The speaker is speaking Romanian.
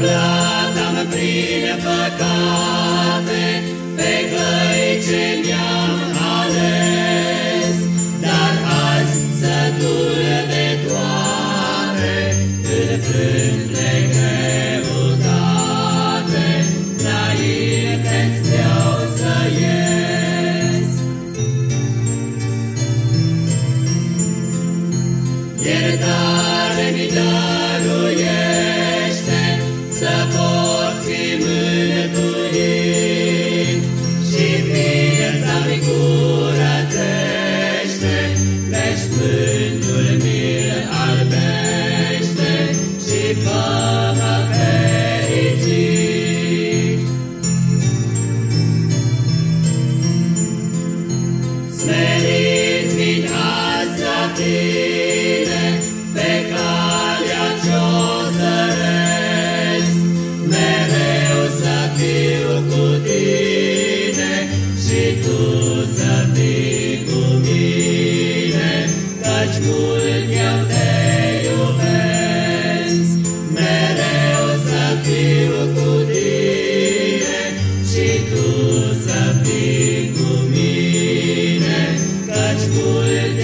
blată-n pline păcate, pe căi tine pe calea ce o zăresc, mereu să fiu cu tine și tu să fii cu mine, căci mult eu te mereu să fiu cu tine și tu să fii cu mine, căci mult